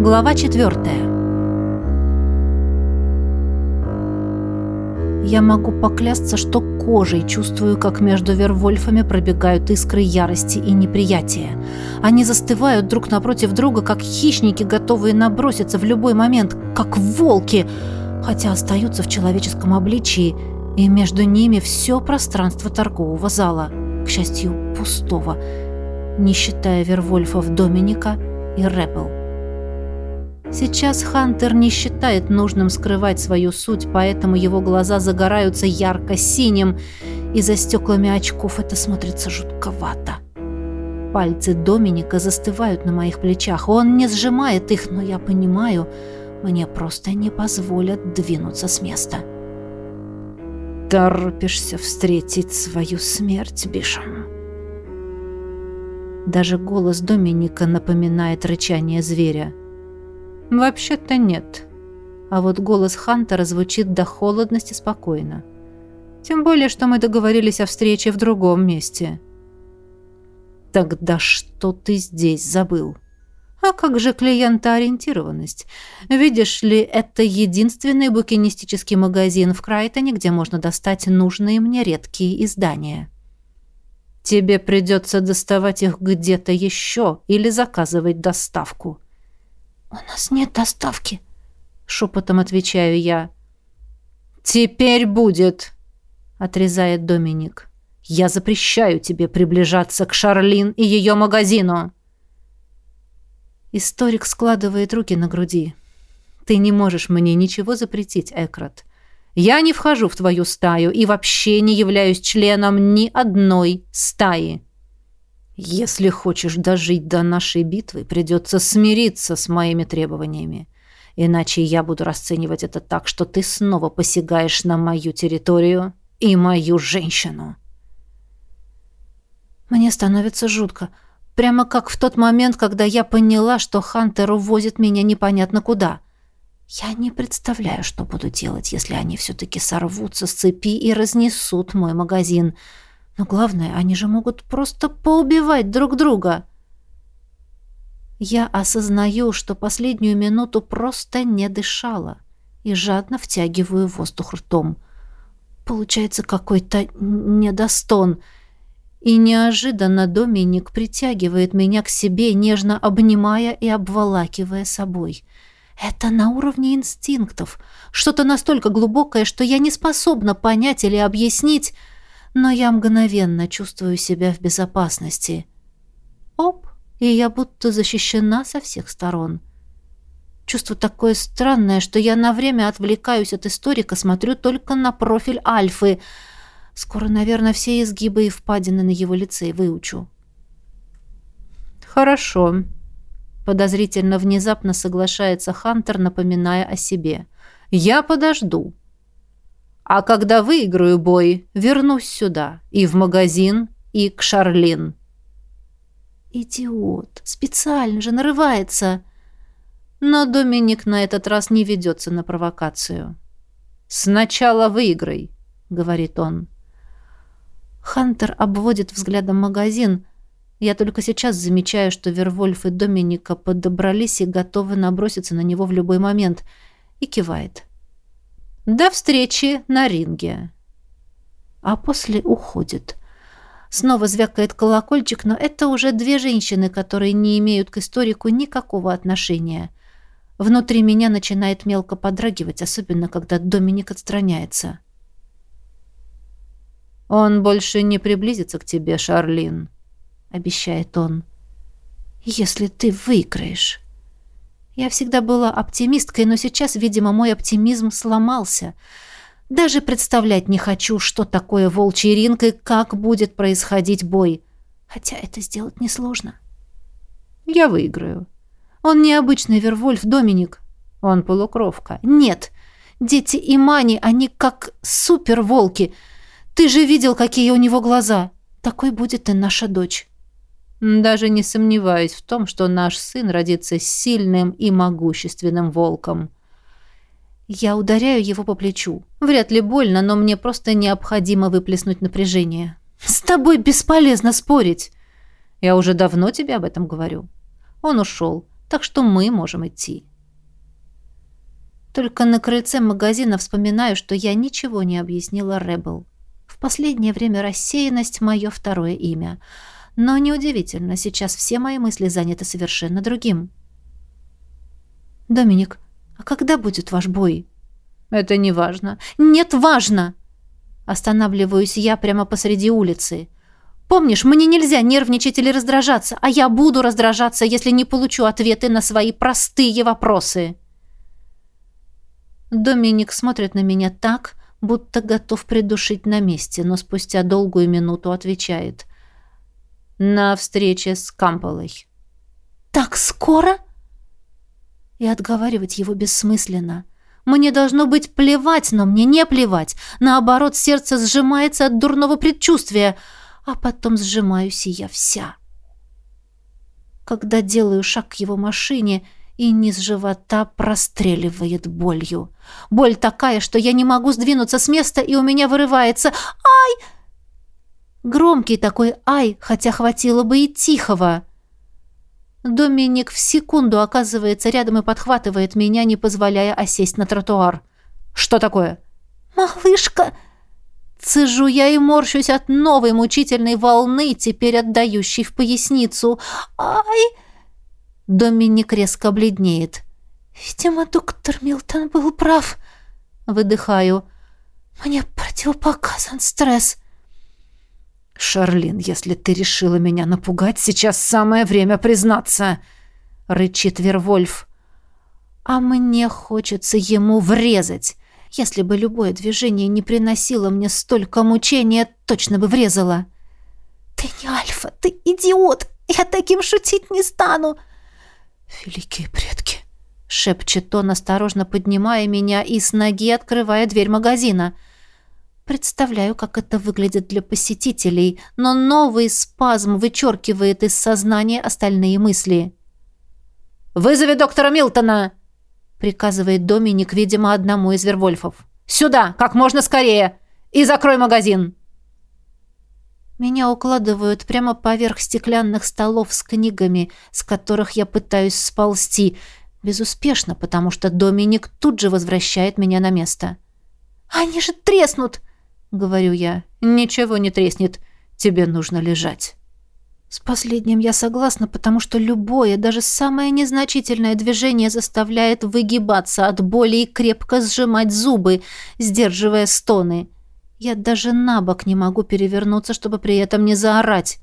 Глава четвертая. Я могу поклясться, что кожей чувствую, как между вервольфами пробегают искры ярости и неприятия. Они застывают друг напротив друга, как хищники, готовые наброситься в любой момент, как волки, хотя остаются в человеческом обличии, и между ними все пространство торгового зала, к счастью, пустого, не считая вервольфов Доминика и Рэппл. Сейчас Хантер не считает нужным скрывать свою суть, поэтому его глаза загораются ярко-синим, и за стеклами очков это смотрится жутковато. Пальцы Доминика застывают на моих плечах. Он не сжимает их, но я понимаю, мне просто не позволят двинуться с места. «Торопишься встретить свою смерть, Бишам?» Даже голос Доминика напоминает рычание зверя. «Вообще-то нет». А вот голос Хантера звучит до холодности спокойно. Тем более, что мы договорились о встрече в другом месте. «Тогда что ты здесь забыл?» А как же клиентоориентированность? Видишь ли, это единственный букинистический магазин в Крайтоне, где можно достать нужные мне редкие издания. Тебе придется доставать их где-то еще или заказывать доставку. «У нас нет доставки», — шепотом отвечаю я. «Теперь будет», — отрезает Доминик. «Я запрещаю тебе приближаться к Шарлин и ее магазину». Историк складывает руки на груди. «Ты не можешь мне ничего запретить, Экрат. Я не вхожу в твою стаю и вообще не являюсь членом ни одной стаи». Если хочешь дожить до нашей битвы, придется смириться с моими требованиями. Иначе я буду расценивать это так, что ты снова посягаешь на мою территорию и мою женщину. Мне становится жутко. Прямо как в тот момент, когда я поняла, что Хантер увозит меня непонятно куда. Я не представляю, что буду делать, если они все-таки сорвутся с цепи и разнесут мой магазин — но главное, они же могут просто поубивать друг друга. Я осознаю, что последнюю минуту просто не дышала и жадно втягиваю воздух ртом. Получается какой-то недостон. И неожиданно Доминик притягивает меня к себе, нежно обнимая и обволакивая собой. Это на уровне инстинктов. Что-то настолько глубокое, что я не способна понять или объяснить, но я мгновенно чувствую себя в безопасности. Оп, и я будто защищена со всех сторон. Чувство такое странное, что я на время отвлекаюсь от историка, смотрю только на профиль Альфы. Скоро, наверное, все изгибы и впадины на его лице выучу. «Хорошо», — подозрительно внезапно соглашается Хантер, напоминая о себе. «Я подожду». А когда выиграю бой, вернусь сюда. И в магазин, и к Шарлин. Идиот. Специально же нарывается. Но Доминик на этот раз не ведется на провокацию. «Сначала выиграй», — говорит он. Хантер обводит взглядом магазин. Я только сейчас замечаю, что Вервольф и Доминика подобрались и готовы наброситься на него в любой момент. И кивает. До встречи на ринге. А после уходит. Снова звякает колокольчик, но это уже две женщины, которые не имеют к историку никакого отношения. Внутри меня начинает мелко подрагивать, особенно когда Доминик отстраняется. «Он больше не приблизится к тебе, Шарлин», — обещает он. «Если ты выиграешь». Я всегда была оптимисткой, но сейчас, видимо, мой оптимизм сломался. Даже представлять не хочу, что такое волчий ринг и как будет происходить бой. Хотя это сделать несложно. Я выиграю. Он не обычный Вервольф, Доминик. Он полукровка. Нет, дети Имани, они как суперволки. Ты же видел, какие у него глаза. Такой будет и наша дочь. Даже не сомневаюсь в том, что наш сын родится сильным и могущественным волком. Я ударяю его по плечу. Вряд ли больно, но мне просто необходимо выплеснуть напряжение. С тобой бесполезно спорить. Я уже давно тебе об этом говорю. Он ушел. так что мы можем идти. Только на крыльце магазина вспоминаю, что я ничего не объяснила Ребел. В последнее время рассеянность — мое второе имя. Но неудивительно, сейчас все мои мысли заняты совершенно другим. «Доминик, а когда будет ваш бой?» «Это не важно». «Нет, важно!» Останавливаюсь я прямо посреди улицы. «Помнишь, мне нельзя нервничать или раздражаться, а я буду раздражаться, если не получу ответы на свои простые вопросы». Доминик смотрит на меня так, будто готов придушить на месте, но спустя долгую минуту отвечает. «На встрече с Камполой». «Так скоро?» И отговаривать его бессмысленно. Мне должно быть плевать, но мне не плевать. Наоборот, сердце сжимается от дурного предчувствия, а потом сжимаюсь и я вся. Когда делаю шаг к его машине, и низ живота простреливает болью. Боль такая, что я не могу сдвинуться с места, и у меня вырывается «Ай!» Громкий такой «Ай!», хотя хватило бы и тихого. Доминик в секунду оказывается рядом и подхватывает меня, не позволяя осесть на тротуар. «Что такое?» «Малышка!» Цежу я и морщусь от новой мучительной волны, теперь отдающей в поясницу. «Ай!» Доминик резко бледнеет. «Видимо, доктор Милтон был прав». Выдыхаю. «Мне противопоказан стресс». «Шарлин, если ты решила меня напугать, сейчас самое время признаться!» — рычит Вервольф. «А мне хочется ему врезать. Если бы любое движение не приносило мне столько мучения, точно бы врезала». «Ты не Альфа, ты идиот! Я таким шутить не стану!» «Великие предки!» — шепчет он, осторожно поднимая меня и с ноги открывая дверь магазина — Представляю, как это выглядит для посетителей, но новый спазм вычеркивает из сознания остальные мысли. «Вызови доктора Милтона!» приказывает Доминик, видимо, одному из Вервольфов. «Сюда, как можно скорее! И закрой магазин!» Меня укладывают прямо поверх стеклянных столов с книгами, с которых я пытаюсь сползти. Безуспешно, потому что Доминик тут же возвращает меня на место. «Они же треснут!» — говорю я. «Ничего не треснет. Тебе нужно лежать». С последним я согласна, потому что любое, даже самое незначительное движение заставляет выгибаться от боли и крепко сжимать зубы, сдерживая стоны. Я даже на бок не могу перевернуться, чтобы при этом не заорать.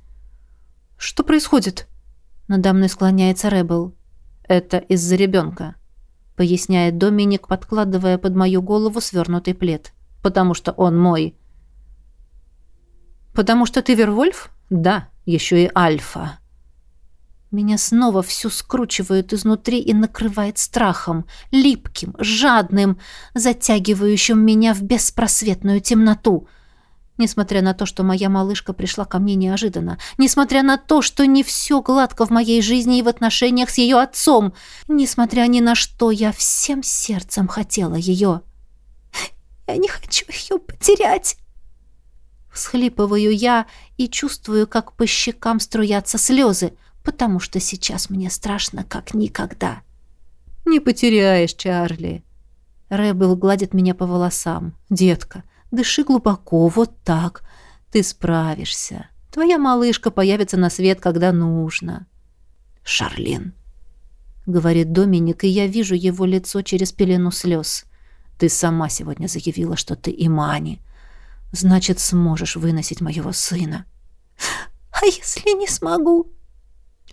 «Что происходит?» Надо мной склоняется Рэббл. «Это из-за ребенка», — поясняет Доминик, подкладывая под мою голову свернутый плед потому что он мой. Потому что ты Вервольф? Да, еще и Альфа. Меня снова всю скручивают изнутри и накрывает страхом, липким, жадным, затягивающим меня в беспросветную темноту. Несмотря на то, что моя малышка пришла ко мне неожиданно, несмотря на то, что не все гладко в моей жизни и в отношениях с ее отцом, несмотря ни на что, я всем сердцем хотела ее. Я не хочу ее потерять!» Всхлипываю я и чувствую, как по щекам струятся слезы, потому что сейчас мне страшно, как никогда. «Не потеряешь, Чарли!» Рэббл гладит меня по волосам. «Детка, дыши глубоко, вот так. Ты справишься. Твоя малышка появится на свет, когда нужно». «Шарлин», — говорит Доминик, и я вижу его лицо через пелену слез. Ты сама сегодня заявила, что ты Имани. Значит, сможешь выносить моего сына. А если не смогу?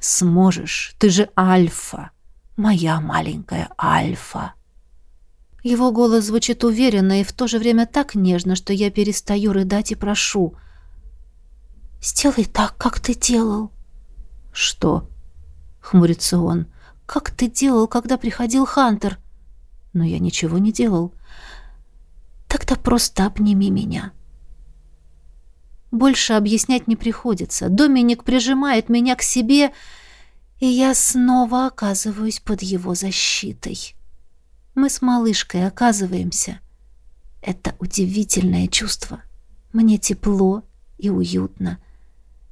Сможешь. Ты же Альфа. Моя маленькая Альфа. Его голос звучит уверенно и в то же время так нежно, что я перестаю рыдать и прошу. «Сделай так, как ты делал». «Что?» — хмурится он. «Как ты делал, когда приходил Хантер?» Но я ничего не делал. Тогда просто обними меня. Больше объяснять не приходится. Доминик прижимает меня к себе, и я снова оказываюсь под его защитой. Мы с малышкой оказываемся. Это удивительное чувство. Мне тепло и уютно.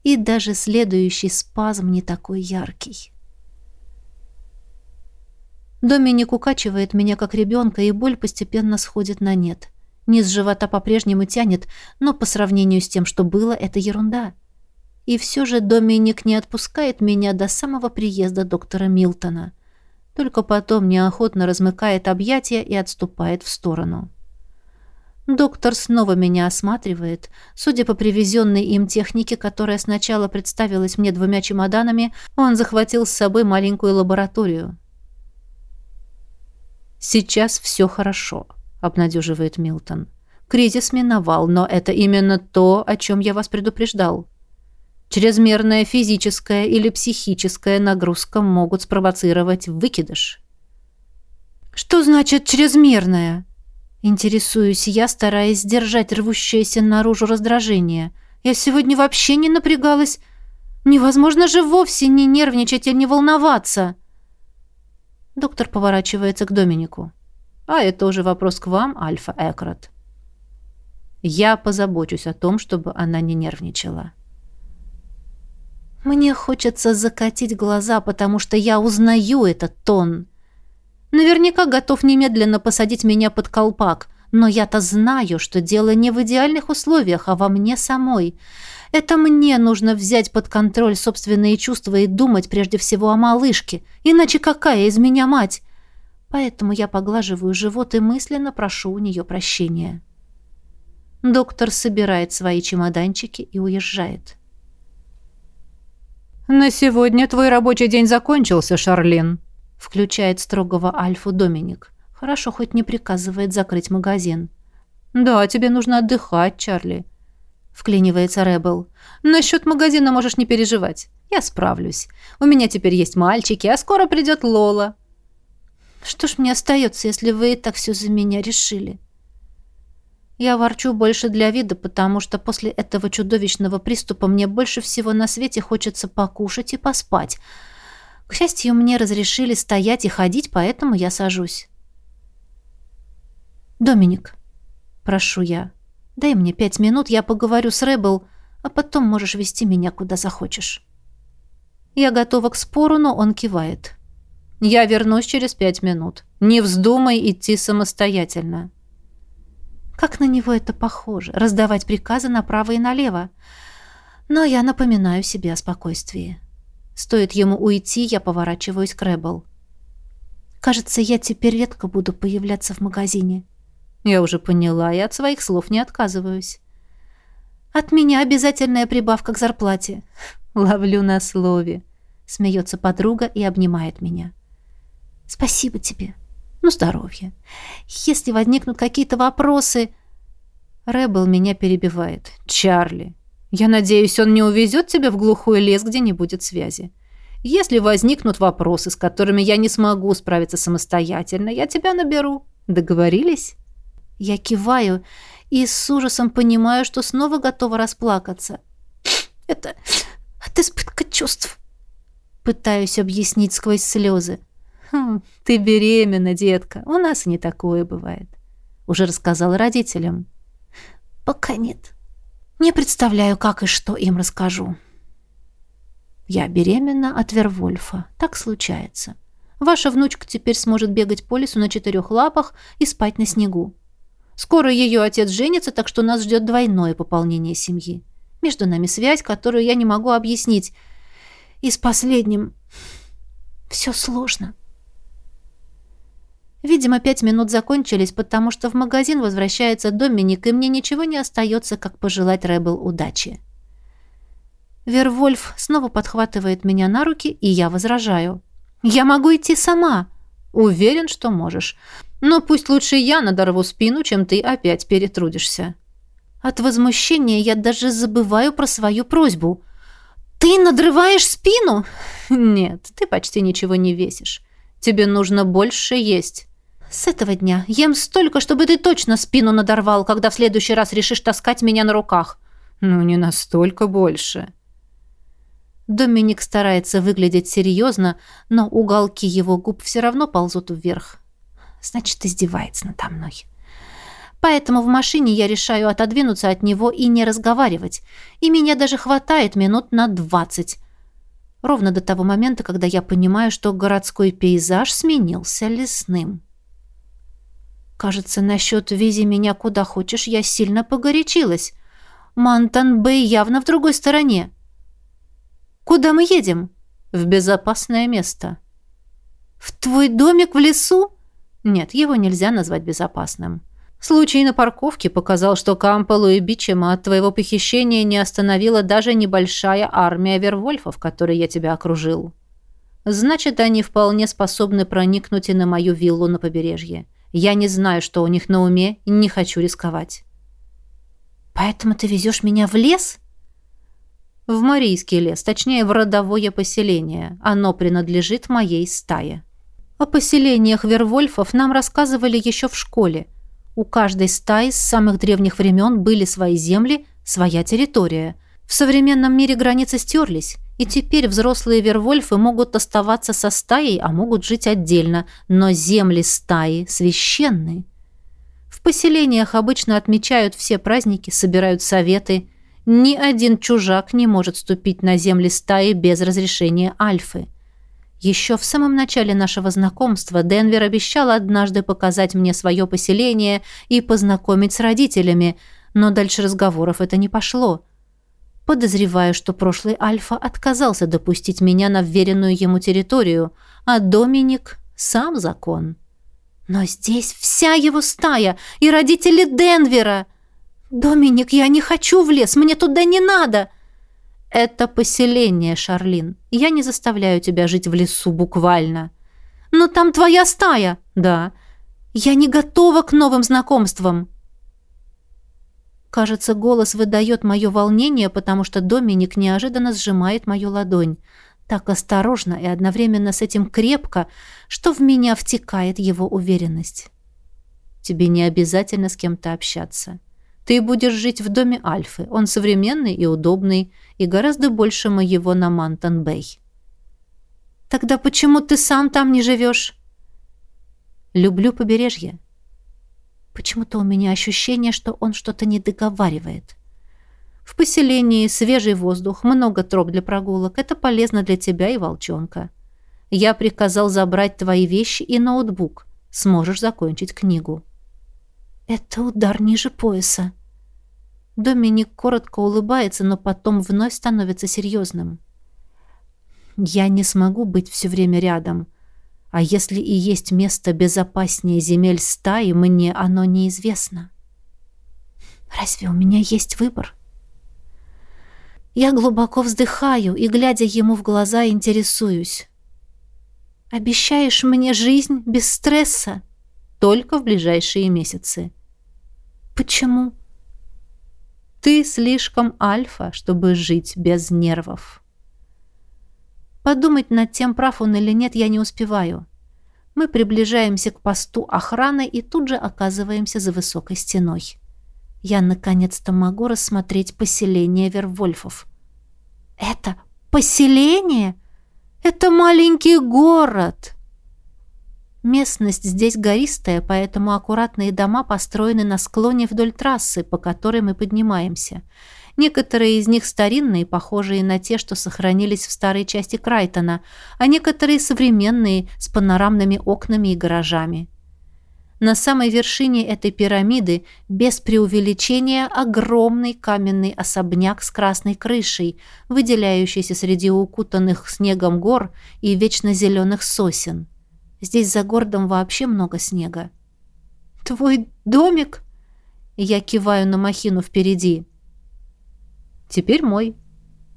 И даже следующий спазм не такой яркий. Доминик укачивает меня как ребенка, и боль постепенно сходит на нет. Низ живота по-прежнему тянет, но по сравнению с тем, что было, это ерунда. И все же Доминик не отпускает меня до самого приезда доктора Милтона. Только потом неохотно размыкает объятия и отступает в сторону. Доктор снова меня осматривает. Судя по привезенной им технике, которая сначала представилась мне двумя чемоданами, он захватил с собой маленькую лабораторию. «Сейчас все хорошо», — обнадеживает Милтон. «Кризис миновал, но это именно то, о чем я вас предупреждал. Чрезмерная физическая или психическая нагрузка могут спровоцировать выкидыш». «Что значит «чрезмерная»?» Интересуюсь я, стараясь сдержать рвущееся наружу раздражение. Я сегодня вообще не напрягалась. Невозможно же вовсе не нервничать и не волноваться. Доктор поворачивается к Доминику. А это уже вопрос к вам, Альфа Экрат. Я позабочусь о том, чтобы она не нервничала. Мне хочется закатить глаза, потому что я узнаю этот тон. Наверняка готов немедленно посадить меня под колпак. Но я-то знаю, что дело не в идеальных условиях, а во мне самой. Это мне нужно взять под контроль собственные чувства и думать прежде всего о малышке. Иначе какая из меня мать? Поэтому я поглаживаю живот и мысленно прошу у нее прощения. Доктор собирает свои чемоданчики и уезжает. «На сегодня твой рабочий день закончился, Шарлин», Включает строгого Альфу Доминик. Хорошо, хоть не приказывает закрыть магазин. «Да, тебе нужно отдыхать, Чарли», — вклинивается Рэббл. «Насчет магазина можешь не переживать. Я справлюсь. У меня теперь есть мальчики, а скоро придет Лола». «Что ж мне остается, если вы и так все за меня решили?» Я ворчу больше для вида, потому что после этого чудовищного приступа мне больше всего на свете хочется покушать и поспать — к счастью, мне разрешили стоять и ходить, поэтому я сажусь. «Доминик, прошу я, дай мне пять минут, я поговорю с Рэббл, а потом можешь вести меня куда захочешь». Я готова к спору, но он кивает. «Я вернусь через пять минут. Не вздумай идти самостоятельно». Как на него это похоже, раздавать приказы направо и налево. Но я напоминаю себе о спокойствии. Стоит ему уйти, я поворачиваюсь к Рэббл. Кажется, я теперь редко буду появляться в магазине. Я уже поняла и от своих слов не отказываюсь. От меня обязательная прибавка к зарплате. Ловлю на слове. Смеется подруга и обнимает меня. Спасибо тебе. Ну, здоровья. Если возникнут какие-то вопросы... Рэббл меня перебивает. Чарли, я надеюсь, он не увезет тебя в глухой лес, где не будет связи. Если возникнут вопросы, с которыми я не смогу справиться самостоятельно, я тебя наберу. Договорились? Я киваю и с ужасом понимаю, что снова готова расплакаться. Это от избытка чувств. Пытаюсь объяснить сквозь слезы. Хм, ты беременна, детка. У нас не такое бывает. Уже рассказал родителям. Пока нет. Не представляю, как и что им расскажу. Я беременна от Вервольфа. Так случается. Ваша внучка теперь сможет бегать по лесу на четырех лапах и спать на снегу. Скоро ее отец женится, так что нас ждет двойное пополнение семьи. Между нами связь, которую я не могу объяснить. И с последним все сложно. Видимо, пять минут закончились, потому что в магазин возвращается Доминик, и мне ничего не остается, как пожелать Рэббл удачи. Вервольф снова подхватывает меня на руки, и я возражаю. «Я могу идти сама!» «Уверен, что можешь. Но пусть лучше я надорву спину, чем ты опять перетрудишься». От возмущения я даже забываю про свою просьбу. «Ты надрываешь спину?» «Нет, ты почти ничего не весишь. Тебе нужно больше есть». С этого дня ем столько, чтобы ты точно спину надорвал, когда в следующий раз решишь таскать меня на руках. Ну, не настолько больше. Доминик старается выглядеть серьезно, но уголки его губ все равно ползут вверх. Значит, издевается надо мной. Поэтому в машине я решаю отодвинуться от него и не разговаривать. И меня даже хватает минут на двадцать. Ровно до того момента, когда я понимаю, что городской пейзаж сменился лесным. Кажется, насчет «вези меня куда хочешь» я сильно погорячилась. Мантан-Бэй явно в другой стороне. «Куда мы едем?» «В безопасное место». «В твой домик в лесу?» «Нет, его нельзя назвать безопасным». Случай на парковке показал, что Кампелу и Бичема от твоего похищения не остановила даже небольшая армия вервольфов, которой я тебя окружил. Значит, они вполне способны проникнуть и на мою виллу на побережье. Я не знаю, что у них на уме, и не хочу рисковать. Поэтому ты везешь меня в лес? В Марийский лес, точнее, в родовое поселение. Оно принадлежит моей стае. О поселениях вервольфов нам рассказывали еще в школе. У каждой стаи с самых древних времен были свои земли, своя территория. В современном мире границы стерлись, и теперь взрослые вервольфы могут оставаться со стаей, а могут жить отдельно, но земли стаи священны. В поселениях обычно отмечают все праздники, собирают советы. Ни один чужак не может ступить на земли стаи без разрешения Альфы. Еще в самом начале нашего знакомства Денвер обещал однажды показать мне свое поселение и познакомить с родителями, но дальше разговоров это не пошло. Подозреваю, что прошлый Альфа отказался допустить меня на вверенную ему территорию, а Доминик — сам закон. Но здесь вся его стая и родители Денвера. Доминик, я не хочу в лес, мне туда не надо. — «Это поселение, Шарлин. Я не заставляю тебя жить в лесу буквально». «Но там твоя стая!» «Да». «Я не готова к новым знакомствам». Кажется, голос выдает мое волнение, потому что Доминик неожиданно сжимает мою ладонь. Так осторожно и одновременно с этим крепко, что в меня втекает его уверенность. Тебе не обязательно с кем-то общаться. Ты будешь жить в доме Альфы. Он современный и удобный, и гораздо больше моего на Мантон-Бэй. Тогда почему ты сам там не живешь? Люблю побережье. Почему-то у меня ощущение, что он что-то не договаривает. В поселении свежий воздух, много троп для прогулок. Это полезно для тебя и волчонка. Я приказал забрать твои вещи и ноутбук. Сможешь закончить книгу. Это удар ниже пояса. Доминик коротко улыбается, но потом вновь становится серьезным. Я не смогу быть все время рядом. А если и есть место безопаснее земель стаи, мне оно неизвестно. Разве у меня есть выбор? Я глубоко вздыхаю и, глядя ему в глаза, интересуюсь. Обещаешь мне жизнь без стресса? Только в ближайшие месяцы. Почему? Ты слишком альфа, чтобы жить без нервов. Подумать над тем, прав он или нет, я не успеваю. Мы приближаемся к посту охраны и тут же оказываемся за высокой стеной. Я наконец-то могу рассмотреть поселение Вервольфов. Это поселение? Это маленький город. Местность здесь гористая, поэтому аккуратные дома построены на склоне вдоль трассы, по которой мы поднимаемся. Некоторые из них старинные, похожие на те, что сохранились в старой части Крайтона, а некоторые современные, с панорамными окнами и гаражами. На самой вершине этой пирамиды, без преувеличения, огромный каменный особняк с красной крышей, выделяющийся среди укутанных снегом гор и вечно зеленых сосен. Здесь за городом вообще много снега. «Твой домик?» Я киваю на махину впереди. «Теперь мой».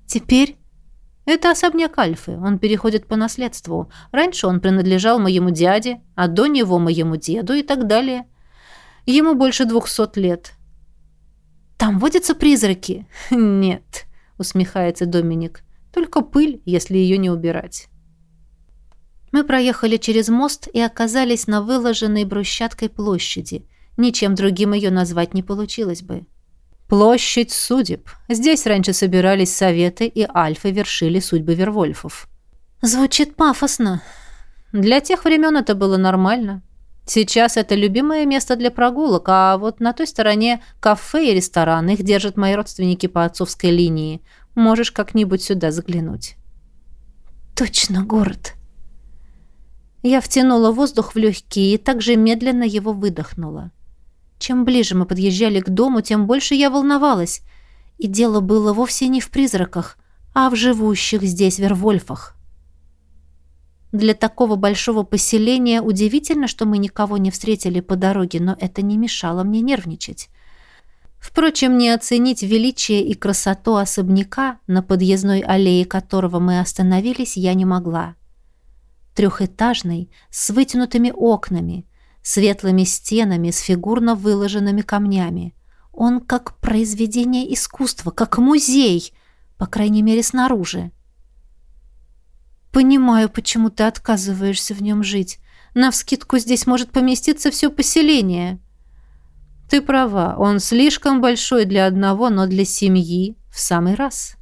«Теперь?» «Это особняк Альфы. Он переходит по наследству. Раньше он принадлежал моему дяде, а до него моему деду и так далее. Ему больше двухсот лет». «Там водятся призраки?» «Нет», — усмехается Доминик. «Только пыль, если ее не убирать». Мы проехали через мост и оказались на выложенной брусчаткой площади. Ничем другим ее назвать не получилось бы. Площадь судеб. Здесь раньше собирались советы, и альфы вершили судьбы Вервольфов. Звучит пафосно. Для тех времен это было нормально. Сейчас это любимое место для прогулок, а вот на той стороне кафе и ресторан. Их держат мои родственники по отцовской линии. Можешь как-нибудь сюда заглянуть. точно город. Я втянула воздух в легкие и также медленно его выдохнула. Чем ближе мы подъезжали к дому, тем больше я волновалась. И дело было вовсе не в призраках, а в живущих здесь вервольфах. Для такого большого поселения удивительно, что мы никого не встретили по дороге, но это не мешало мне нервничать. Впрочем, не оценить величие и красоту особняка, на подъездной аллее которого мы остановились, я не могла трехэтажный, с вытянутыми окнами, светлыми стенами, с фигурно выложенными камнями. Он как произведение искусства, как музей, по крайней мере, снаружи. «Понимаю, почему ты отказываешься в нем жить. Навскидку здесь может поместиться все поселение». «Ты права, он слишком большой для одного, но для семьи в самый раз».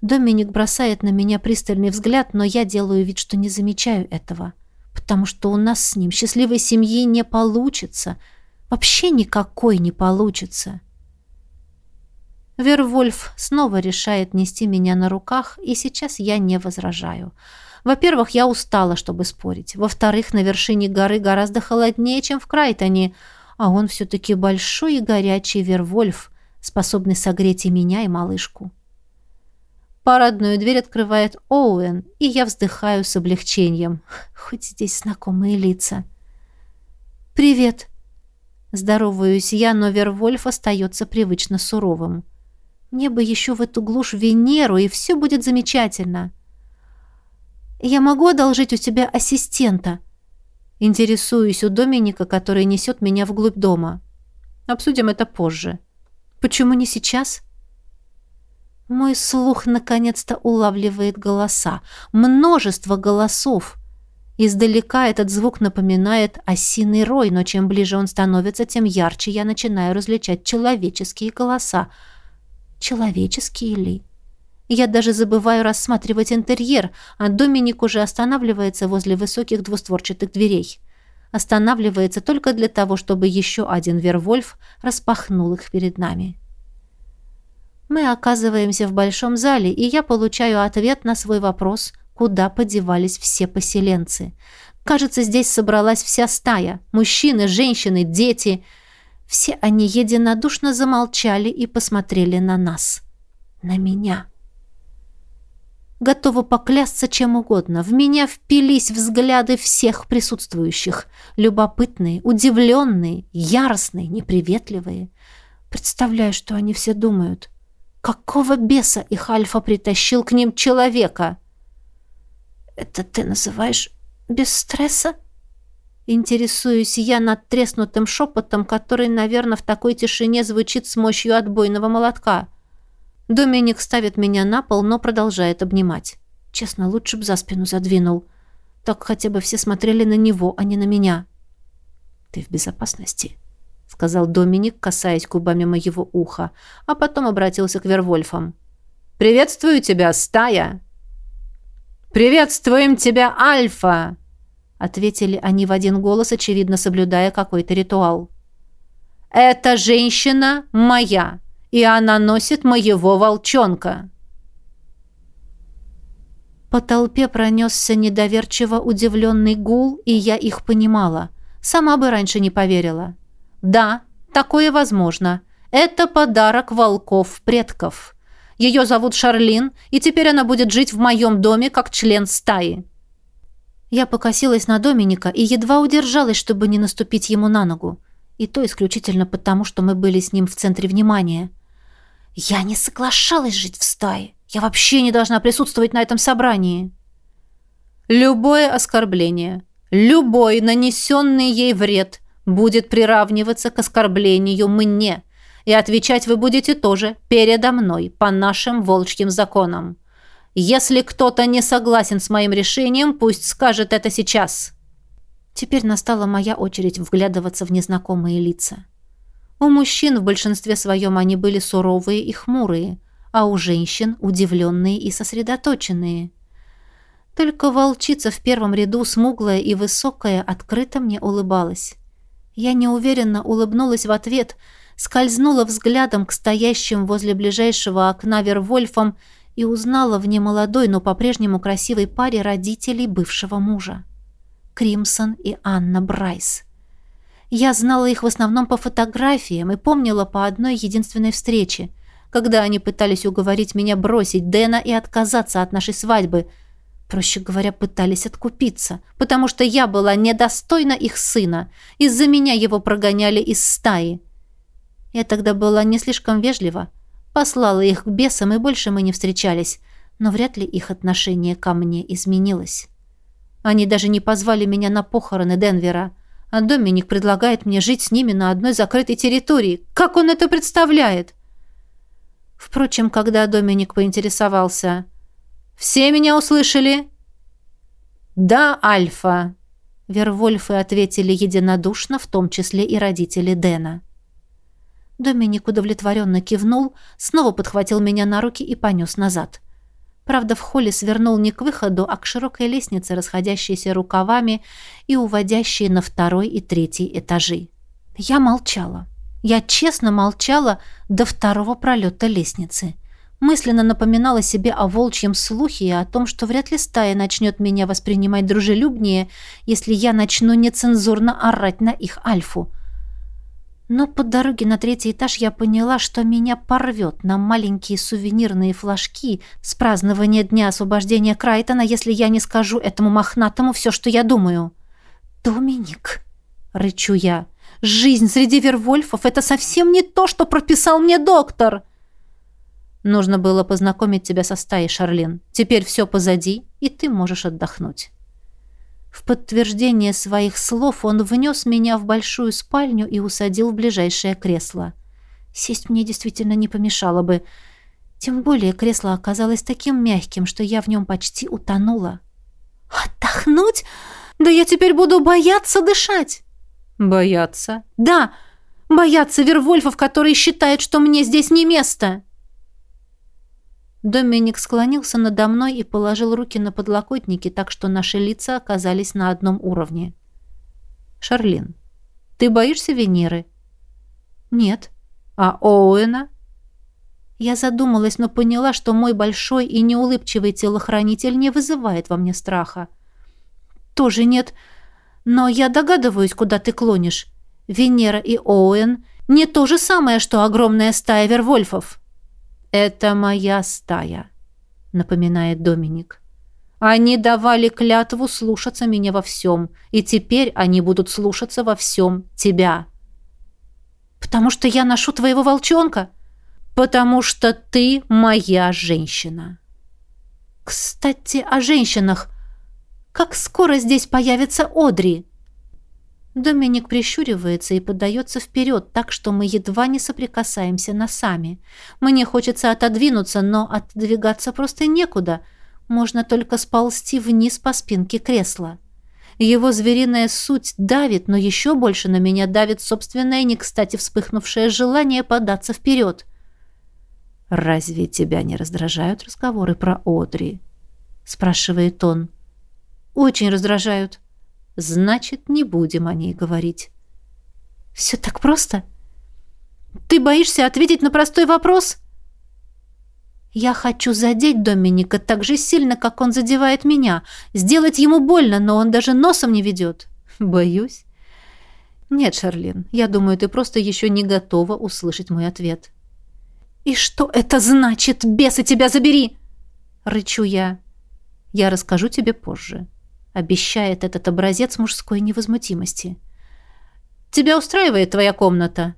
Доминик бросает на меня пристальный взгляд, но я делаю вид, что не замечаю этого, потому что у нас с ним счастливой семьи не получится. Вообще никакой не получится. Вервольф снова решает нести меня на руках, и сейчас я не возражаю. Во-первых, я устала, чтобы спорить. Во-вторых, на вершине горы гораздо холоднее, чем в Крайтоне, а он все-таки большой и горячий Вервольф, способный согреть и меня, и малышку. Парадную дверь открывает Оуэн, и я вздыхаю с облегчением. Хоть здесь знакомые лица. «Привет!» Здороваюсь я, но Вервольф остается привычно суровым. Мне бы еще в эту глушь Венеру, и все будет замечательно. «Я могу одолжить у тебя ассистента?» Интересуюсь у Доминика, который несет меня вглубь дома. Обсудим это позже. «Почему не сейчас?» Мой слух наконец-то улавливает голоса. Множество голосов. Издалека этот звук напоминает осиный рой, но чем ближе он становится, тем ярче я начинаю различать человеческие голоса. Человеческие ли? Я даже забываю рассматривать интерьер, а Доминик уже останавливается возле высоких двустворчатых дверей. Останавливается только для того, чтобы еще один Вервольф распахнул их перед нами. Мы оказываемся в большом зале, и я получаю ответ на свой вопрос, куда подевались все поселенцы. Кажется, здесь собралась вся стая. Мужчины, женщины, дети. Все они единодушно замолчали и посмотрели на нас. На меня. Готова поклясться чем угодно. В меня впились взгляды всех присутствующих. Любопытные, удивленные, яростные, неприветливые. Представляю, что они все думают. Какого беса их Альфа притащил к ним человека? Это ты называешь без стресса? Интересуюсь я над треснутым шепотом, который, наверное, в такой тишине звучит с мощью отбойного молотка. Доминик ставит меня на пол, но продолжает обнимать. Честно, лучше б за спину задвинул. Так хотя бы все смотрели на него, а не на меня. Ты в безопасности сказал Доминик, касаясь губами моего уха, а потом обратился к Вервольфам. «Приветствую тебя, стая!» «Приветствуем тебя, Альфа!» ответили они в один голос, очевидно соблюдая какой-то ритуал. «Эта женщина моя, и она носит моего волчонка!» По толпе пронесся недоверчиво удивленный гул, и я их понимала. Сама бы раньше не поверила. Да, такое возможно. Это подарок волков предков. Ее зовут Шарлин, и теперь она будет жить в моем доме как член стаи. Я покосилась на Доминика и едва удержалась, чтобы не наступить ему на ногу. И то исключительно потому, что мы были с ним в центре внимания. Я не соглашалась жить в стае. Я вообще не должна присутствовать на этом собрании. Любое оскорбление, любой нанесенный ей вред – будет приравниваться к оскорблению мне, и отвечать вы будете тоже передо мной, по нашим волчьим законам. Если кто-то не согласен с моим решением, пусть скажет это сейчас». Теперь настала моя очередь вглядываться в незнакомые лица. У мужчин в большинстве своем они были суровые и хмурые, а у женщин удивленные и сосредоточенные. Только волчица в первом ряду, смуглая и высокая, открыто мне улыбалась. Я неуверенно улыбнулась в ответ, скользнула взглядом к стоящим возле ближайшего окна Вервольфам и узнала в немолодой, но по-прежнему красивой паре родителей бывшего мужа. Кримсон и Анна Брайс. Я знала их в основном по фотографиям и помнила по одной единственной встрече, когда они пытались уговорить меня бросить Дэна и отказаться от нашей свадьбы. Проще говоря, пытались откупиться, потому что я была недостойна их сына. Из-за меня его прогоняли из стаи. Я тогда была не слишком вежлива, послала их к бесам, и больше мы не встречались, но вряд ли их отношение ко мне изменилось. Они даже не позвали меня на похороны Денвера, а Доминик предлагает мне жить с ними на одной закрытой территории. Как он это представляет? Впрочем, когда Доминик поинтересовался, «Все меня услышали?» «Да, Альфа», — Вервольфы ответили единодушно, в том числе и родители Дэна. Доминик удовлетворенно кивнул, снова подхватил меня на руки и понес назад. Правда, в холле свернул не к выходу, а к широкой лестнице, расходящейся рукавами и уводящей на второй и третий этажи. Я молчала. Я честно молчала до второго пролета лестницы. Мысленно напоминала себе о волчьем слухе и о том, что вряд ли стая начнет меня воспринимать дружелюбнее, если я начну нецензурно орать на их альфу. Но по дороге на третий этаж я поняла, что меня порвет на маленькие сувенирные флажки с празднования Дня освобождения Крайтона, если я не скажу этому мохнатому все, что я думаю. «Доминик», — рычу я, — «жизнь среди вервольфов — это совсем не то, что прописал мне доктор». Нужно было познакомить тебя со стаей, Шарлин. Теперь все позади, и ты можешь отдохнуть. В подтверждение своих слов он внес меня в большую спальню и усадил в ближайшее кресло. Сесть мне действительно не помешало бы. Тем более кресло оказалось таким мягким, что я в нем почти утонула. «Отдохнуть? Да я теперь буду бояться дышать!» «Бояться?» «Да, бояться Вервольфов, которые считают, что мне здесь не место!» Доминик склонился надо мной и положил руки на подлокотники, так что наши лица оказались на одном уровне. «Шарлин, ты боишься Венеры?» «Нет». «А Оуэна?» Я задумалась, но поняла, что мой большой и неулыбчивый телохранитель не вызывает во мне страха. «Тоже нет. Но я догадываюсь, куда ты клонишь. Венера и Оуэн — не то же самое, что огромная стая вервольфов». «Это моя стая», — напоминает Доминик. «Они давали клятву слушаться меня во всем, и теперь они будут слушаться во всем тебя». «Потому что я ношу твоего волчонка?» «Потому что ты моя женщина». «Кстати, о женщинах. Как скоро здесь появится Одри?» Доминик прищуривается и подается вперед, так что мы едва не соприкасаемся носами. Мне хочется отодвинуться, но отдвигаться просто некуда. Можно только сползти вниз по спинке кресла. Его звериная суть давит, но еще больше на меня давит собственное, не кстати вспыхнувшее желание податься вперед. «Разве тебя не раздражают разговоры про Одри?» — спрашивает он. «Очень раздражают», Значит, не будем о ней говорить. Все так просто? Ты боишься ответить на простой вопрос? Я хочу задеть Доминика так же сильно, как он задевает меня. Сделать ему больно, но он даже носом не ведет. Боюсь. Нет, Шарлин, я думаю, ты просто еще не готова услышать мой ответ. И что это значит, бесы тебя забери? Рычу я. Я расскажу тебе позже обещает этот образец мужской невозмутимости. «Тебя устраивает твоя комната?»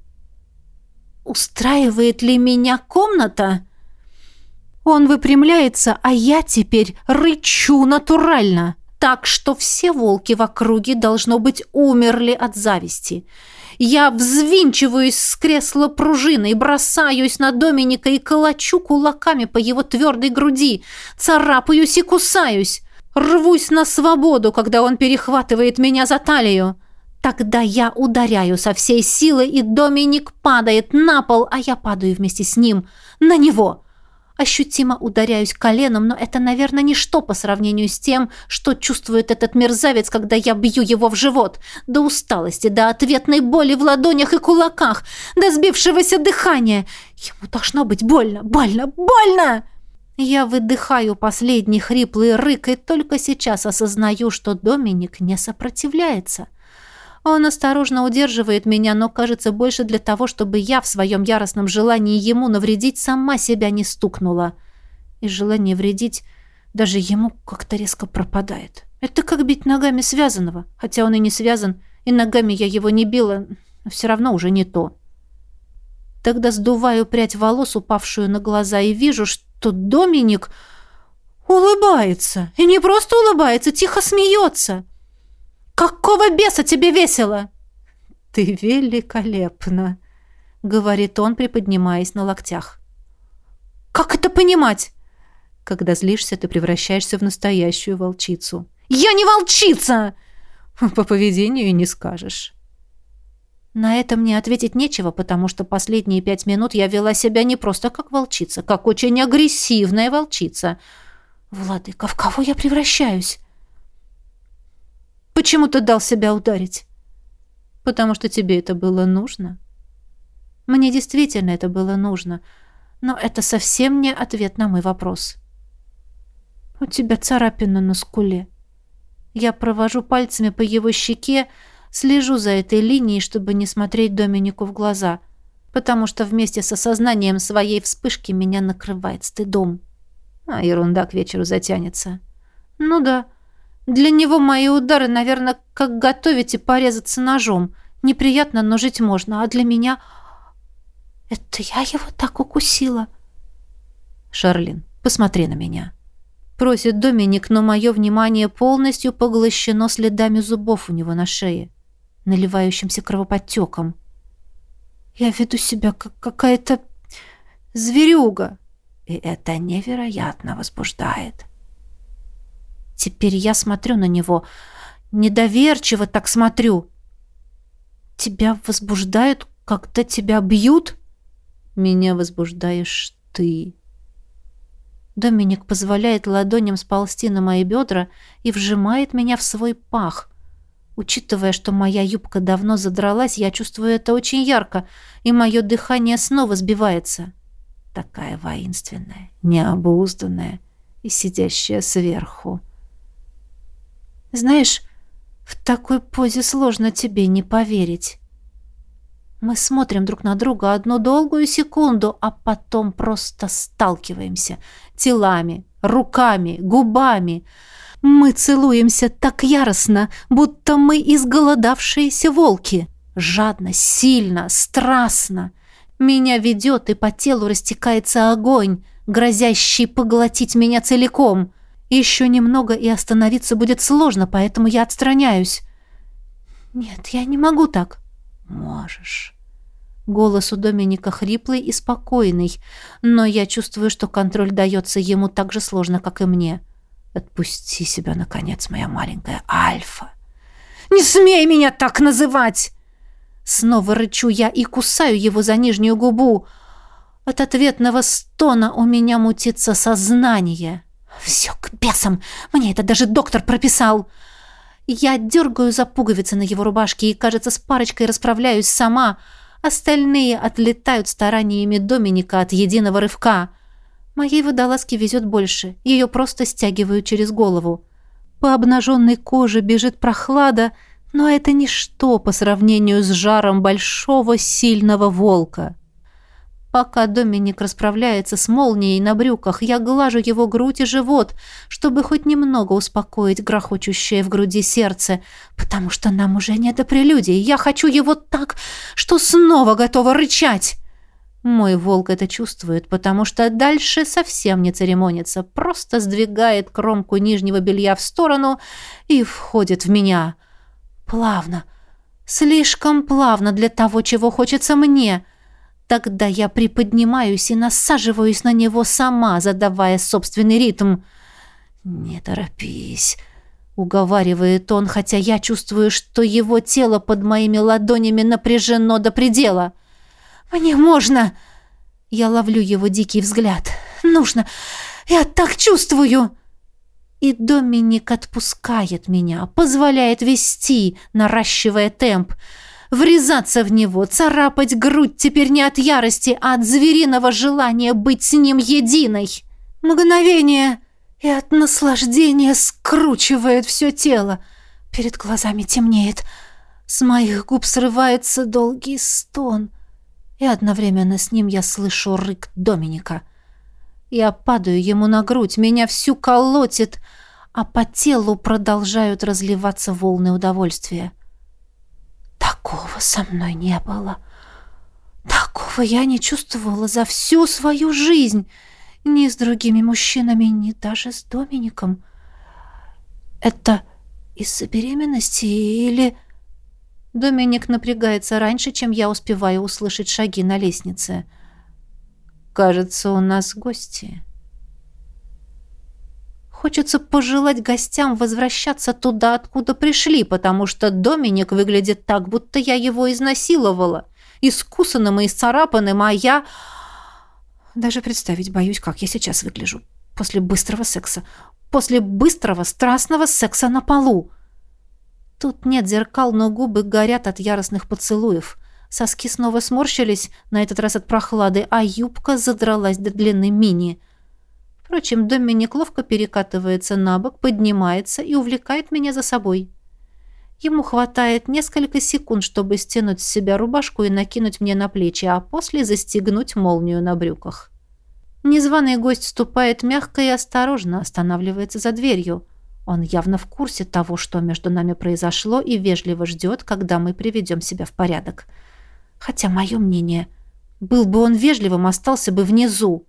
«Устраивает ли меня комната?» Он выпрямляется, а я теперь рычу натурально, так что все волки в округе, должно быть, умерли от зависти. Я взвинчиваюсь с кресла пружиной, бросаюсь на Доминика и колочу кулаками по его твердой груди, царапаюсь и кусаюсь. Рвусь на свободу, когда он перехватывает меня за талию. Тогда я ударяю со всей силы, и Доминик падает на пол, а я падаю вместе с ним. На него. Ощутимо ударяюсь коленом, но это, наверное, ничто по сравнению с тем, что чувствует этот мерзавец, когда я бью его в живот. До усталости, до ответной боли в ладонях и кулаках, до сбившегося дыхания. Ему должно быть больно, больно, больно! Я выдыхаю последний хриплый рык и только сейчас осознаю, что Доминик не сопротивляется. Он осторожно удерживает меня, но кажется больше для того, чтобы я в своем яростном желании ему навредить сама себя не стукнула. И желание вредить даже ему как-то резко пропадает. Это как бить ногами связанного, хотя он и не связан, и ногами я его не била, но все равно уже не то. Тогда сдуваю прядь волос, упавшую на глаза, и вижу, что Доминик улыбается. И не просто улыбается, тихо смеется. «Какого беса тебе весело?» «Ты великолепна», — говорит он, приподнимаясь на локтях. «Как это понимать?» Когда злишься, ты превращаешься в настоящую волчицу. «Я не волчица!» По поведению не скажешь. На это мне ответить нечего, потому что последние пять минут я вела себя не просто как волчица, как очень агрессивная волчица. Владыка, в кого я превращаюсь? Почему ты дал себя ударить? Потому что тебе это было нужно. Мне действительно это было нужно, но это совсем не ответ на мой вопрос. У тебя царапина на скуле. Я провожу пальцами по его щеке, слежу за этой линией, чтобы не смотреть Доминику в глаза, потому что вместе с осознанием своей вспышки меня накрывает стыдом. А ерунда к вечеру затянется. Ну да, для него мои удары, наверное, как готовить и порезаться ножом. Неприятно, но жить можно, а для меня... Это я его так укусила. Шарлин, посмотри на меня. Просит Доминик, но мое внимание полностью поглощено следами зубов у него на шее, наливающимся кровоподтеком. Я веду себя как какая-то зверюга, и это невероятно возбуждает. Теперь я смотрю на него, недоверчиво так смотрю. Тебя возбуждают, когда тебя бьют? Меня возбуждаешь ты. Доминик позволяет ладоням сползти на мои бедра и вжимает меня в свой пах. Учитывая, что моя юбка давно задралась, я чувствую это очень ярко, и мое дыхание снова сбивается. Такая воинственная, необузданная и сидящая сверху. Знаешь, в такой позе сложно тебе не поверить. Мы смотрим друг на друга одну долгую секунду, а потом просто сталкиваемся телами, руками, губами. Мы целуемся так яростно, будто мы изголодавшиеся волки. Жадно, сильно, страстно. Меня ведет, и по телу растекается огонь, грозящий поглотить меня целиком. Еще немного, и остановиться будет сложно, поэтому я отстраняюсь. Нет, я не могу так. Можешь. Голос у Доминика хриплый и спокойный, но я чувствую, что контроль дается ему так же сложно, как и мне. Отпусти себя, наконец, моя маленькая Альфа. «Не смей меня так называть!» Снова рычу я и кусаю его за нижнюю губу. От ответного стона у меня мутится сознание. «Все к бесам! Мне это даже доктор прописал!» Я дергаю за пуговицы на его рубашке и, кажется, с парочкой расправляюсь сама. Остальные отлетают стараниями Доминика от единого рывка. Моей водолазке везет больше. Ее просто стягивают через голову. По обнаженной коже бежит прохлада, но это ничто по сравнению с жаром большого сильного волка. Пока Доминик расправляется с молнией на брюках, я глажу его грудь и живот, чтобы хоть немного успокоить грохочущее в груди сердце, потому что нам уже не до прелюдий. Я хочу его так, что снова готова рычать. Мой волк это чувствует, потому что дальше совсем не церемонится, просто сдвигает кромку нижнего белья в сторону и входит в меня. Плавно, слишком плавно для того, чего хочется мне — Тогда я приподнимаюсь и насаживаюсь на него сама, задавая собственный ритм. «Не торопись», — уговаривает он, хотя я чувствую, что его тело под моими ладонями напряжено до предела. «Мне можно!» Я ловлю его дикий взгляд. «Нужно! Я так чувствую!» И Доминик отпускает меня, позволяет вести, наращивая темп врезаться в него, царапать грудь теперь не от ярости, а от звериного желания быть с ним единой. Мгновение, и от наслаждения скручивает все тело. Перед глазами темнеет. С моих губ срывается долгий стон. И одновременно с ним я слышу рык Доминика. Я падаю ему на грудь, меня всю колотит, а по телу продолжают разливаться волны удовольствия. Такого со мной не было. Такого я не чувствовала за всю свою жизнь. Ни с другими мужчинами, ни даже с Домиником. Это из-за беременности или... Доминик напрягается раньше, чем я успеваю услышать шаги на лестнице. Кажется, у нас гости. Хочется пожелать гостям возвращаться туда, откуда пришли, потому что Доминик выглядит так, будто я его изнасиловала. Искусанным и исцарапанным, а я... Даже представить боюсь, как я сейчас выгляжу. После быстрого секса. После быстрого, страстного секса на полу. Тут нет зеркал, но губы горят от яростных поцелуев. Соски снова сморщились, на этот раз от прохлады, а юбка задралась до длины мини — Впрочем, Доминик ловко перекатывается на бок, поднимается и увлекает меня за собой. Ему хватает несколько секунд, чтобы стянуть с себя рубашку и накинуть мне на плечи, а после застегнуть молнию на брюках. Незваный гость ступает мягко и осторожно, останавливается за дверью. Он явно в курсе того, что между нами произошло, и вежливо ждет, когда мы приведем себя в порядок. Хотя мое мнение, был бы он вежливым, остался бы внизу.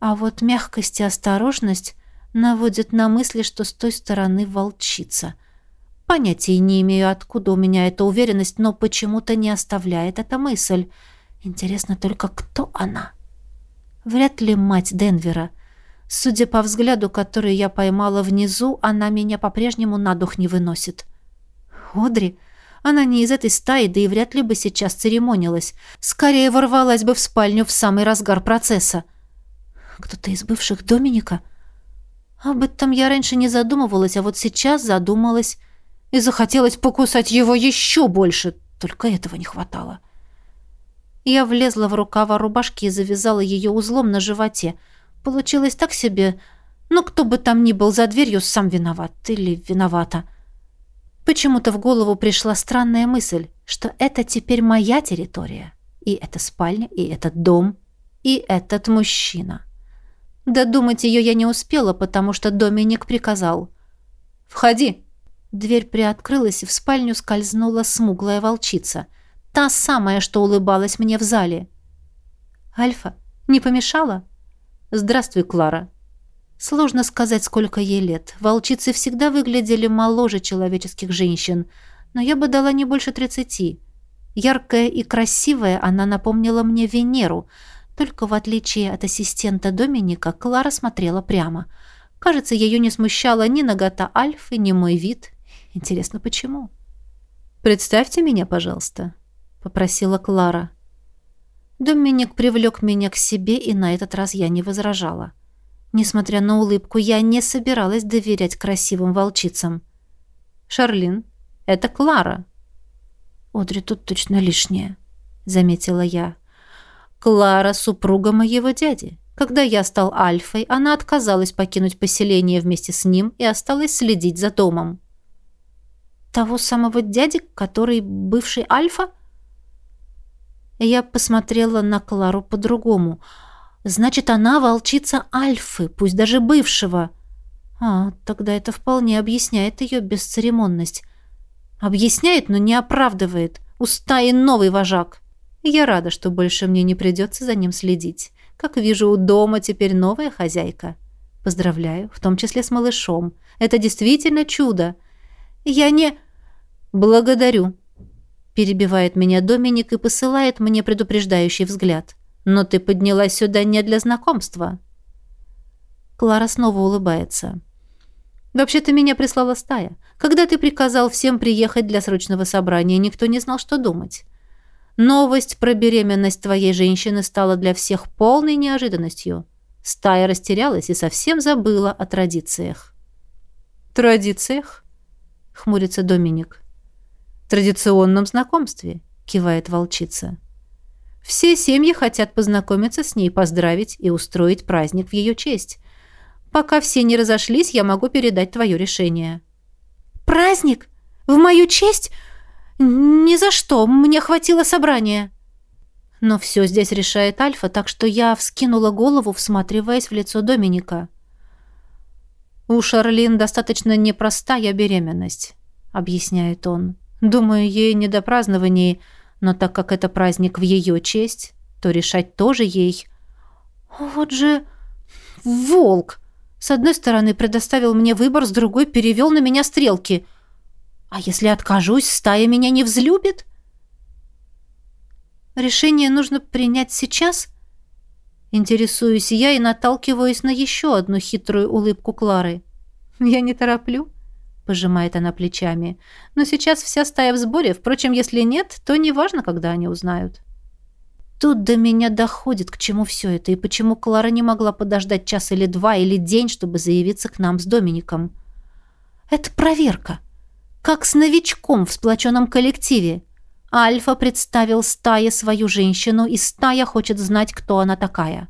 А вот мягкость и осторожность наводят на мысли, что с той стороны волчица. Понятия не имею, откуда у меня эта уверенность, но почему-то не оставляет эта мысль. Интересно только, кто она? Вряд ли мать Денвера. Судя по взгляду, который я поймала внизу, она меня по-прежнему на дух не выносит. Одри... Она не из этой стаи, да и вряд ли бы сейчас церемонилась. Скорее ворвалась бы в спальню в самый разгар процесса. Кто-то из бывших Доминика? Об этом я раньше не задумывалась, а вот сейчас задумалась и захотелось покусать его еще больше. Только этого не хватало. Я влезла в рукава рубашки и завязала ее узлом на животе. Получилось так себе. Но кто бы там ни был за дверью, сам виноват или виновата. Почему-то в голову пришла странная мысль, что это теперь моя территория. И эта спальня, и этот дом, и этот мужчина. Додумать ее я не успела, потому что Доминик приказал. «Входи!» Дверь приоткрылась, и в спальню скользнула смуглая волчица. Та самая, что улыбалась мне в зале. «Альфа, не помешала?» «Здравствуй, Клара». Сложно сказать, сколько ей лет. Волчицы всегда выглядели моложе человеческих женщин, но я бы дала не больше тридцати. Яркая и красивая, она напомнила мне Венеру — только в отличие от ассистента Доминика, Клара смотрела прямо. Кажется, ее не смущала ни нагота Альфы, ни мой вид. Интересно, почему? «Представьте меня, пожалуйста», — попросила Клара. Доминик привлек меня к себе, и на этот раз я не возражала. Несмотря на улыбку, я не собиралась доверять красивым волчицам. «Шарлин, это Клара». «Одри тут точно лишнее», — заметила я. Клара – супруга моего дяди. Когда я стал Альфой, она отказалась покинуть поселение вместе с ним и осталась следить за домом. Того самого дяди, который бывший Альфа? Я посмотрела на Клару по-другому. Значит, она волчица Альфы, пусть даже бывшего. А, тогда это вполне объясняет ее бесцеремонность. Объясняет, но не оправдывает. У стаи новый вожак. Я рада, что больше мне не придется за ним следить. Как вижу, у дома теперь новая хозяйка. Поздравляю, в том числе с малышом. Это действительно чудо. Я не... Благодарю. Перебивает меня Доминик и посылает мне предупреждающий взгляд. Но ты поднялась сюда не для знакомства. Клара снова улыбается. Вообще-то меня прислала стая. Когда ты приказал всем приехать для срочного собрания, никто не знал, что думать. Новость про беременность твоей женщины стала для всех полной неожиданностью. Стая растерялась и совсем забыла о традициях. «Традициях?» — хмурится Доминик. «Традиционном знакомстве», — кивает волчица. Все семьи хотят познакомиться с ней, поздравить и устроить праздник в ее честь. Пока все не разошлись, я могу передать твое решение». «Праздник? В мою честь? Ни за что, мне хватило собрания». Но все здесь решает Альфа, так что я вскинула голову, всматриваясь в лицо Доминика. «У Шарлин достаточно непростая беременность», — объясняет он. «Думаю, ей не до празднований, но так как это праздник в ее честь, то решать тоже ей». «Вот же волк!» С одной стороны предоставил мне выбор, с другой перевел на меня стрелки. А если откажусь, стая меня не взлюбит? Решение нужно принять сейчас? Интересуюсь я и наталкиваюсь на еще одну хитрую улыбку Клары. Я не тороплю, пожимает она плечами. Но сейчас вся стая в сборе, впрочем, если нет, то неважно, когда они узнают. Тут до меня доходит, к чему все это, и почему Клара не могла подождать час или два, или день, чтобы заявиться к нам с Домиником. Это проверка. Как с новичком в сплоченном коллективе. Альфа представил стае свою женщину, и стая хочет знать, кто она такая.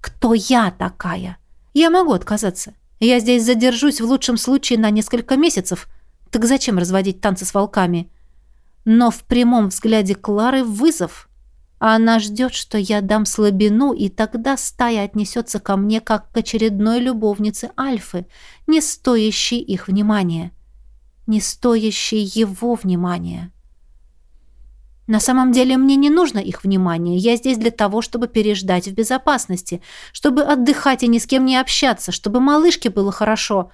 Кто я такая? Я могу отказаться. Я здесь задержусь в лучшем случае на несколько месяцев. Так зачем разводить танцы с волками? Но в прямом взгляде Клары вызов — она ждет, что я дам слабину, и тогда стая отнесется ко мне, как к очередной любовнице Альфы, не стоящей их внимания, не стоящей его внимания. На самом деле мне не нужно их внимание. Я здесь для того, чтобы переждать в безопасности, чтобы отдыхать и ни с кем не общаться, чтобы малышке было хорошо.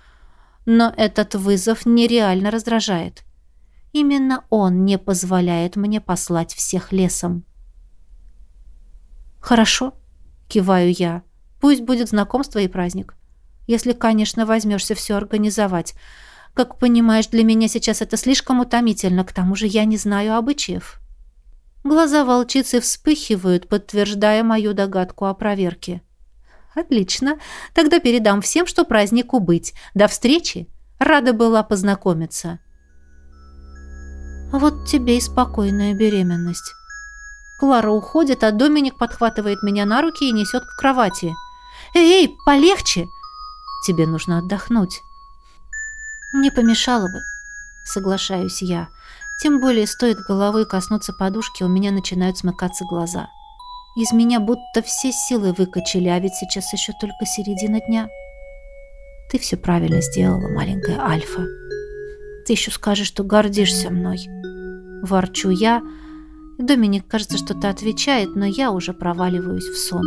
Но этот вызов нереально раздражает. Именно он не позволяет мне послать всех лесом. «Хорошо», — киваю я. «Пусть будет знакомство и праздник. Если, конечно, возьмешься все организовать. Как понимаешь, для меня сейчас это слишком утомительно, к тому же я не знаю обычаев». Глаза волчицы вспыхивают, подтверждая мою догадку о проверке. «Отлично. Тогда передам всем, что празднику быть. До встречи. Рада была познакомиться». «Вот тебе и спокойная беременность». Клара уходит, а Доминик подхватывает меня на руки и несет к кровати. «Эй, полегче!» «Тебе нужно отдохнуть». «Не помешало бы», — соглашаюсь я. Тем более стоит головой коснуться подушки, у меня начинают смыкаться глаза. Из меня будто все силы выкачали, а ведь сейчас еще только середина дня. Ты все правильно сделала, маленькая Альфа. Ты еще скажешь, что гордишься мной. Ворчу я, — Доминик, кажется, что-то отвечает, но я уже проваливаюсь в сон.